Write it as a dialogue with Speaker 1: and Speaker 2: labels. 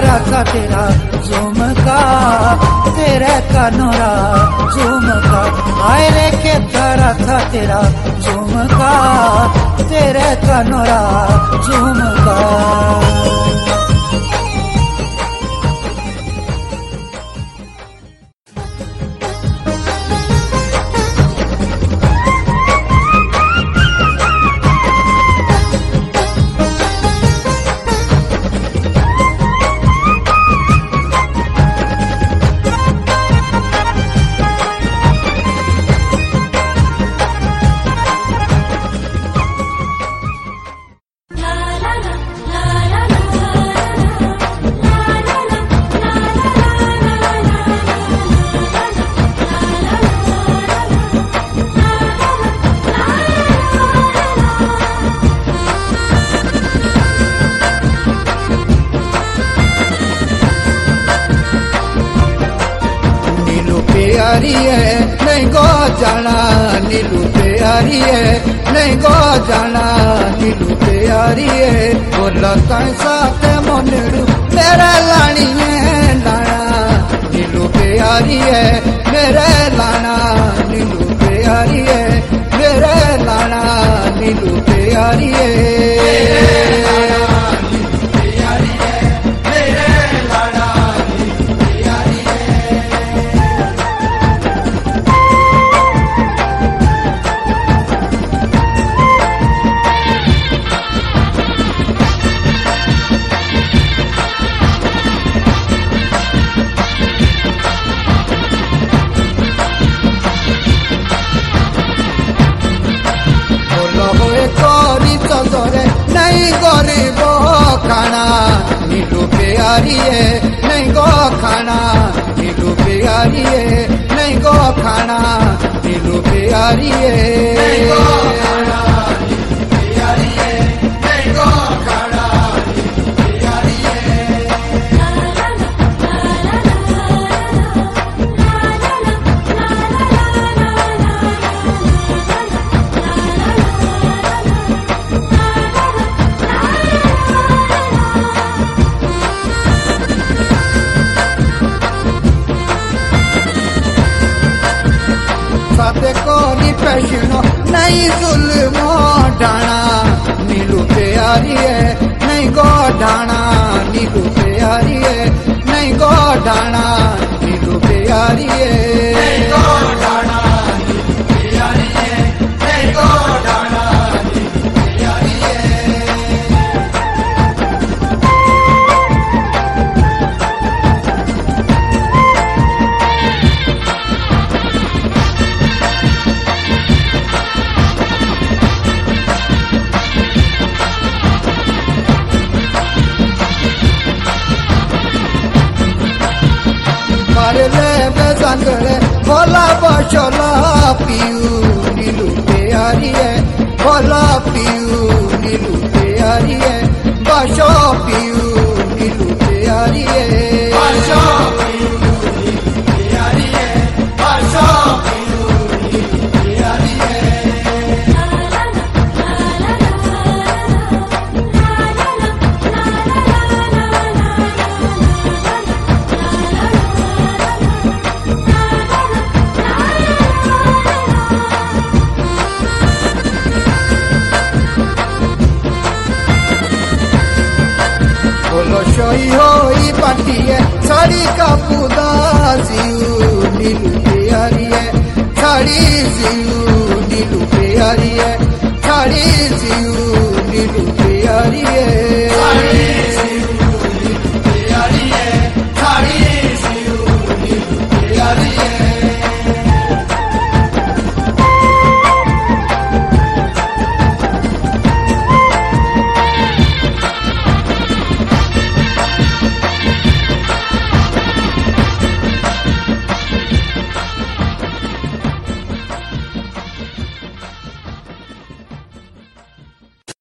Speaker 1: प्यारा का तेरा झुमका, तेरे कनोरा झुमका। आए रे के प्यारा का तेरा झुमका, तेरे कनोरा झुमका। प्यारी है, नहीं गो जाना नीलू प्यारी है, नहीं गो जाना नीलू प्यारी है। बोला कैसा ते मोनड़ू मेरा लानी में लाना नीलू प्यारी है, मेरे लाना नीलू प्यारी है, मेरे लाना नीलू प्यारी है। प्यारिए नहीं गो खाना दिलू प्यारिए नहीं गो खाना दिलू प्यारिए नहीं गो खाना कहिनो नहीं जुल्मो डाणा नीलू प्यारी है, नहीं गो डाणा नीलू प्यारी है, नहीं गो डाणा सांगळे भोला बचला पियू नीलू प्यारी है भोला पियू नीलू प्यारी है बाशो पियू yeah.